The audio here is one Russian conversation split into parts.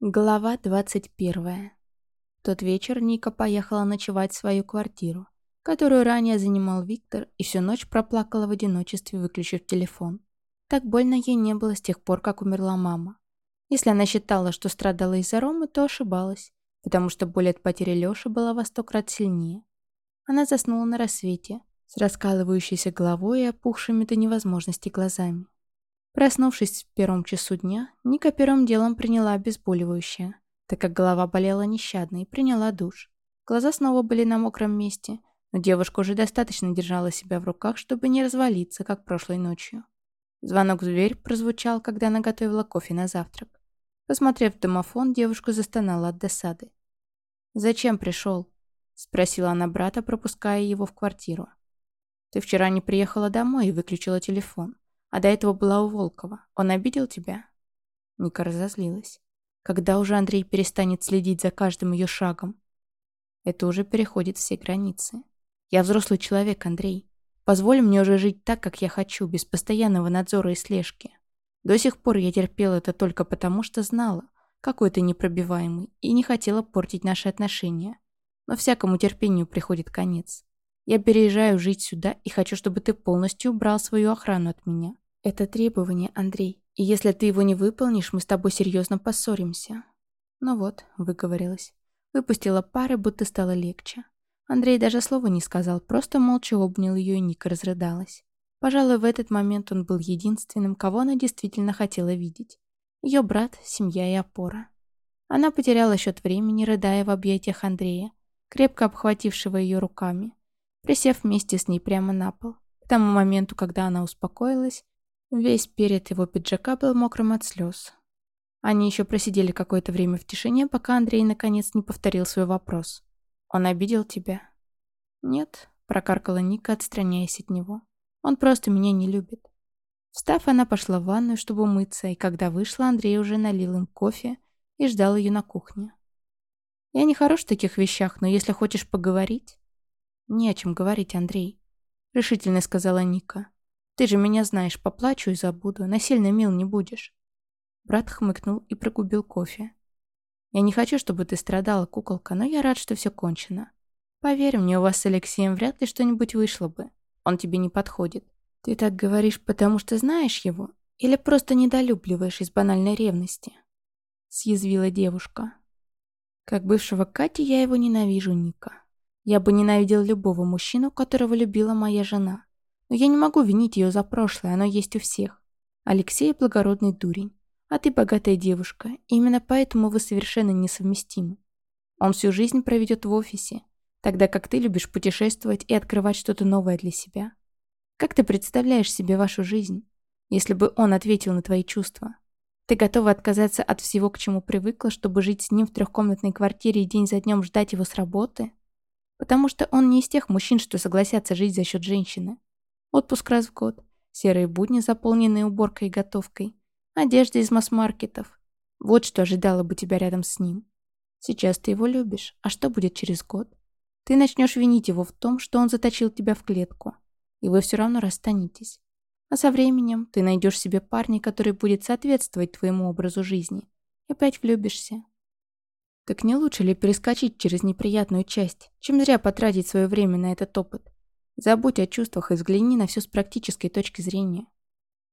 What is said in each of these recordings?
Глава 21. В тот вечер Ника поехала ночевать в свою квартиру, которую ранее занимал Виктор, и всю ночь проплакала в одиночестве, выключив телефон. Так больно ей не было с тех пор, как умерла мама. Если она считала, что страдала из-за Ромы, то ошибалась, потому что боль от потери Лёши была во сто крат сильнее. Она заснула на рассвете, с раскалывающейся головой и опухшими до невозможности глазами. Проснувшись в первом часу дня, Ника первым делом приняла обезболивающее, так как голова болела нещадно, и приняла душ. Глаза снова были на мокром месте, но девушка уже достаточно держала себя в руках, чтобы не развалиться, как прошлой ночью. Звонок в дверь прозвучал, когда она готовила кофе на завтрак. Посмотрев в домофон, девушка застонала от досады. «Зачем пришел?» – спросила она брата, пропуская его в квартиру. «Ты вчера не приехала домой и выключила телефон. А до этого была у Волкова. Он обидел тебя?» Ника разозлилась. Когда уже Андрей перестанет следить за каждым ее шагом? Это уже переходит все границы. Я взрослый человек, Андрей. Позволь мне уже жить так, как я хочу, без постоянного надзора и слежки. До сих пор я терпела это только потому, что знала, какой ты непробиваемый, и не хотела портить наши отношения. Но всякому терпению приходит конец. Я переезжаю жить сюда и хочу, чтобы ты полностью убрал свою охрану от меня. Это требование, Андрей. И если ты его не выполнишь, мы с тобой серьезно поссоримся. Ну вот, выговорилась. Выпустила пары, будто стало легче. Андрей даже слова не сказал, просто молча обнял ее, и Ника разрыдалась. Пожалуй, в этот момент он был единственным, кого она действительно хотела видеть. Ее брат, семья и опора. Она потеряла счет времени, рыдая в объятиях Андрея, крепко обхватившего ее руками присев вместе с ней прямо на пол. К тому моменту, когда она успокоилась, весь перед его пиджака был мокрым от слез. Они еще просидели какое-то время в тишине, пока Андрей наконец не повторил свой вопрос. «Он обидел тебя?» «Нет», — прокаркала Ника, отстраняясь от него. «Он просто меня не любит». Встав, она пошла в ванную, чтобы умыться, и когда вышла, Андрей уже налил им кофе и ждал ее на кухне. «Я не хорош в таких вещах, но если хочешь поговорить...» «Не о чем говорить, Андрей», — решительно сказала Ника. «Ты же меня знаешь, поплачу и забуду, насильно мил не будешь». Брат хмыкнул и прогубил кофе. «Я не хочу, чтобы ты страдала, куколка, но я рад, что все кончено. Поверь мне, у вас с Алексеем вряд ли что-нибудь вышло бы. Он тебе не подходит. Ты так говоришь, потому что знаешь его? Или просто недолюбливаешь из банальной ревности?» Съязвила девушка. «Как бывшего Кати я его ненавижу, Ника». Я бы ненавидел любого мужчину, которого любила моя жена. Но я не могу винить ее за прошлое, оно есть у всех. Алексей – благородный дурень, а ты богатая девушка, именно поэтому вы совершенно несовместимы. Он всю жизнь проведет в офисе, тогда как ты любишь путешествовать и открывать что-то новое для себя. Как ты представляешь себе вашу жизнь, если бы он ответил на твои чувства? Ты готова отказаться от всего, к чему привыкла, чтобы жить с ним в трехкомнатной квартире и день за днем ждать его с работы? Потому что он не из тех мужчин, что согласятся жить за счет женщины. Отпуск раз в год, серые будни, заполненные уборкой и готовкой, одежда из масс-маркетов. Вот что ожидало бы тебя рядом с ним. Сейчас ты его любишь, а что будет через год? Ты начнешь винить его в том, что он заточил тебя в клетку, и вы все равно расстанетесь. А со временем ты найдешь себе парня, который будет соответствовать твоему образу жизни, и опять влюбишься. Так не лучше ли перескочить через неприятную часть, чем зря потратить свое время на этот опыт? Забудь о чувствах и взгляни на все с практической точки зрения.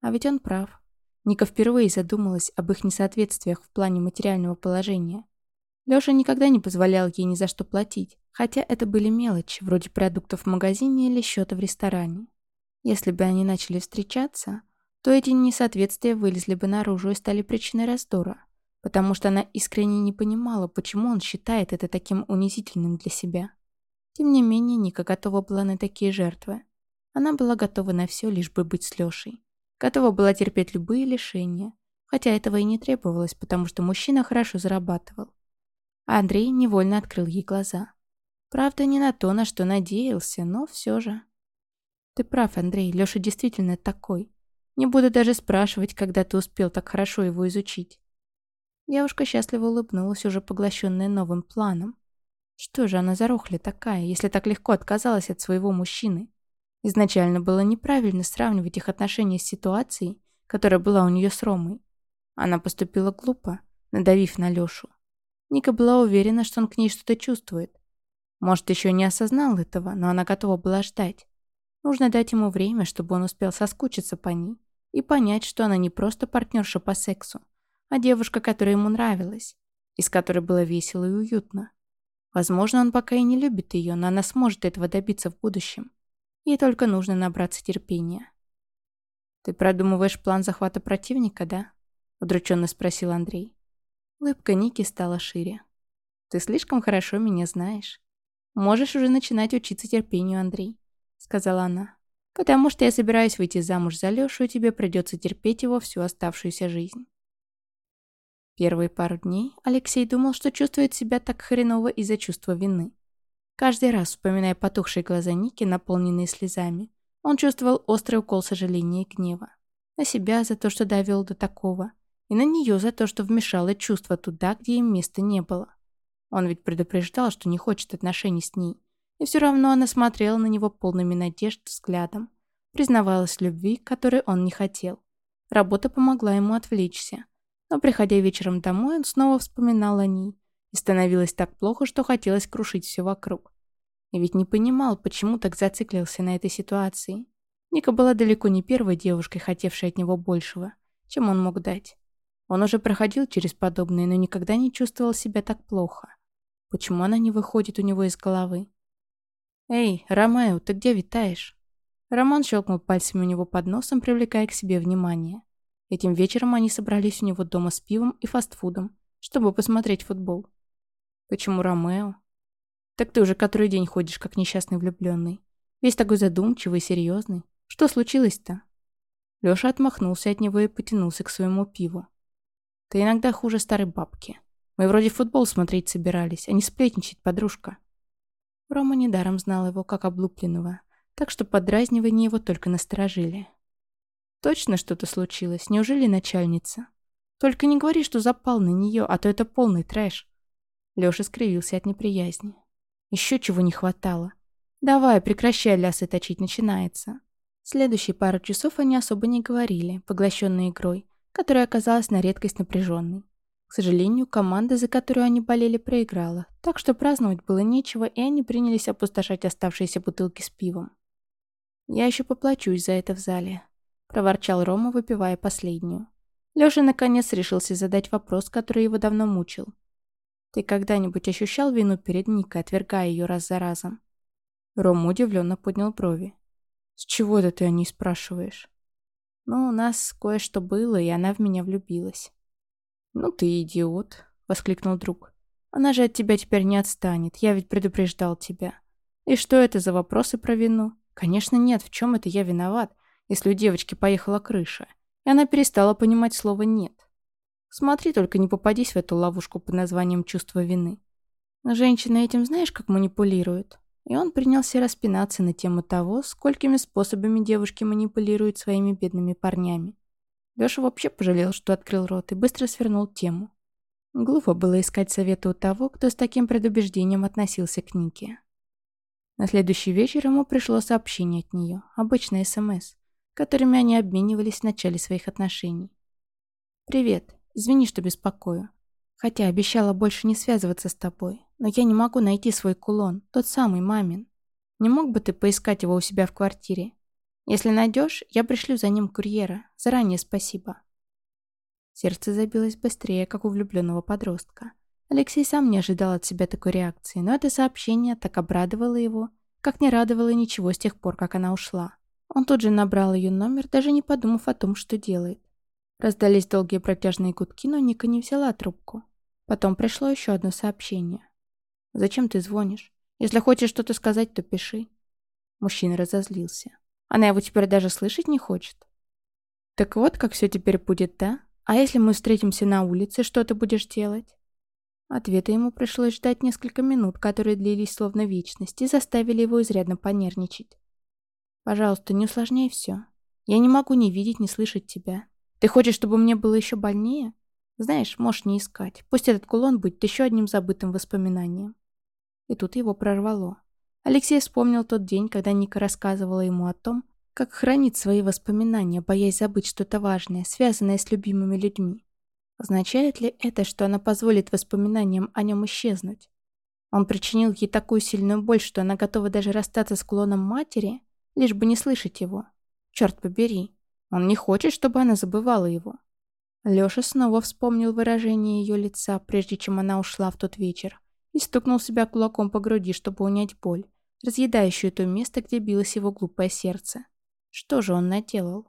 А ведь он прав. Ника впервые задумалась об их несоответствиях в плане материального положения. Лёша никогда не позволял ей ни за что платить, хотя это были мелочи, вроде продуктов в магазине или счета в ресторане. Если бы они начали встречаться, то эти несоответствия вылезли бы наружу и стали причиной раздора потому что она искренне не понимала, почему он считает это таким унизительным для себя. Тем не менее, Ника готова была на такие жертвы. Она была готова на все, лишь бы быть с Лешей. Готова была терпеть любые лишения, хотя этого и не требовалось, потому что мужчина хорошо зарабатывал. А Андрей невольно открыл ей глаза. Правда, не на то, на что надеялся, но все же. Ты прав, Андрей, Леша действительно такой. Не буду даже спрашивать, когда ты успел так хорошо его изучить. Девушка счастливо улыбнулась, уже поглощенная новым планом. Что же она за рухля такая, если так легко отказалась от своего мужчины? Изначально было неправильно сравнивать их отношения с ситуацией, которая была у нее с Ромой. Она поступила глупо, надавив на Лёшу. Ника была уверена, что он к ней что-то чувствует. Может, еще не осознал этого, но она готова была ждать. Нужно дать ему время, чтобы он успел соскучиться по ней и понять, что она не просто партнерша по сексу, а девушка, которая ему нравилась, и с которой было весело и уютно. Возможно, он пока и не любит ее, но она сможет этого добиться в будущем. Ей только нужно набраться терпения. «Ты продумываешь план захвата противника, да?» – удрученно спросил Андрей. Улыбка Ники стала шире. «Ты слишком хорошо меня знаешь. Можешь уже начинать учиться терпению, Андрей», — сказала она. «Потому что я собираюсь выйти замуж за Лёшу, и тебе придется терпеть его всю оставшуюся жизнь». Первые пару дней Алексей думал, что чувствует себя так хреново из-за чувства вины. Каждый раз, вспоминая потухшие глаза Ники, наполненные слезами, он чувствовал острый укол сожаления и гнева. На себя за то, что довел до такого, и на нее за то, что вмешала чувство туда, где им места не было. Он ведь предупреждал, что не хочет отношений с ней. И все равно она смотрела на него полными надежд взглядом. Признавалась любви, которой он не хотел. Работа помогла ему отвлечься. Но, приходя вечером домой, он снова вспоминал о ней. И становилось так плохо, что хотелось крушить все вокруг. И ведь не понимал, почему так зациклился на этой ситуации. Ника была далеко не первой девушкой, хотевшей от него большего, чем он мог дать. Он уже проходил через подобное, но никогда не чувствовал себя так плохо. Почему она не выходит у него из головы? «Эй, Ромео, ты где витаешь?» Роман щелкнул пальцами у него под носом, привлекая к себе внимание. Этим вечером они собрались у него дома с пивом и фастфудом, чтобы посмотреть футбол. «Почему Ромео?» «Так ты уже который день ходишь, как несчастный влюбленный. Весь такой задумчивый, серьезный. Что случилось-то?» Леша отмахнулся от него и потянулся к своему пиву. Ты иногда хуже старой бабки. Мы вроде футбол смотреть собирались, а не сплетничать, подружка. Рома недаром знал его как облупленного, так что подразнивания его только насторожили. Точно что-то случилось, неужели начальница? Только не говори, что запал на нее, а то это полный трэш. Леша скривился от неприязни. Еще чего не хватало. Давай, прекращай лясы точить, начинается. Следующие пару часов они особо не говорили, поглощенные игрой, которая оказалась на редкость напряженной. К сожалению, команда, за которую они болели, проиграла, так что праздновать было нечего, и они принялись опустошать оставшиеся бутылки с пивом. «Я еще поплачусь за это в зале», — проворчал Рома, выпивая последнюю. Лёша наконец решился задать вопрос, который его давно мучил. «Ты когда-нибудь ощущал вину перед Никой, отвергая ее раз за разом?» Рома удивленно поднял брови. «С чего это ты о ней спрашиваешь?» Но у нас кое-что было, и она в меня влюбилась. «Ну ты идиот», — воскликнул друг. «Она же от тебя теперь не отстанет, я ведь предупреждал тебя. И что это за вопросы про вину? Конечно, нет, в чем это я виноват, если у девочки поехала крыша, и она перестала понимать слово «нет». Смотри, только не попадись в эту ловушку под названием «чувство вины». Женщины этим знаешь, как манипулируют? И он принялся распинаться на тему того, сколькими способами девушки манипулируют своими бедными парнями. Леша вообще пожалел, что открыл рот, и быстро свернул тему. Глупо было искать совета у того, кто с таким предубеждением относился к Нике. На следующий вечер ему пришло сообщение от нее, обычное СМС, которыми они обменивались в начале своих отношений. «Привет. Извини, что беспокою. Хотя обещала больше не связываться с тобой. Но я не могу найти свой кулон, тот самый мамин. Не мог бы ты поискать его у себя в квартире? Если найдешь, я пришлю за ним курьера. Заранее спасибо. Сердце забилось быстрее, как у влюбленного подростка. Алексей сам не ожидал от себя такой реакции, но это сообщение так обрадовало его, как не радовало ничего с тех пор, как она ушла. Он тут же набрал ее номер, даже не подумав о том, что делает. Раздались долгие протяжные гудки, но Ника не взяла трубку. Потом пришло еще одно сообщение. Зачем ты звонишь? Если хочешь что-то сказать, то пиши». Мужчина разозлился. Она его теперь даже слышать не хочет. «Так вот, как все теперь будет, да? А если мы встретимся на улице, что ты будешь делать?» Ответа ему пришлось ждать несколько минут, которые длились словно вечность, и заставили его изрядно понервничать. «Пожалуйста, не усложняй все. Я не могу ни видеть, ни слышать тебя. Ты хочешь, чтобы мне было еще больнее? Знаешь, можешь не искать. Пусть этот кулон будет еще одним забытым воспоминанием. И тут его прорвало. Алексей вспомнил тот день, когда Ника рассказывала ему о том, как хранит свои воспоминания, боясь забыть что-то важное, связанное с любимыми людьми. Означает ли это, что она позволит воспоминаниям о нем исчезнуть? Он причинил ей такую сильную боль, что она готова даже расстаться с клоном матери, лишь бы не слышать его. Черт побери, он не хочет, чтобы она забывала его. Лёша снова вспомнил выражение ее лица, прежде чем она ушла в тот вечер, и стукнул себя кулаком по груди, чтобы унять боль, разъедающую то место, где билось его глупое сердце. Что же он наделал?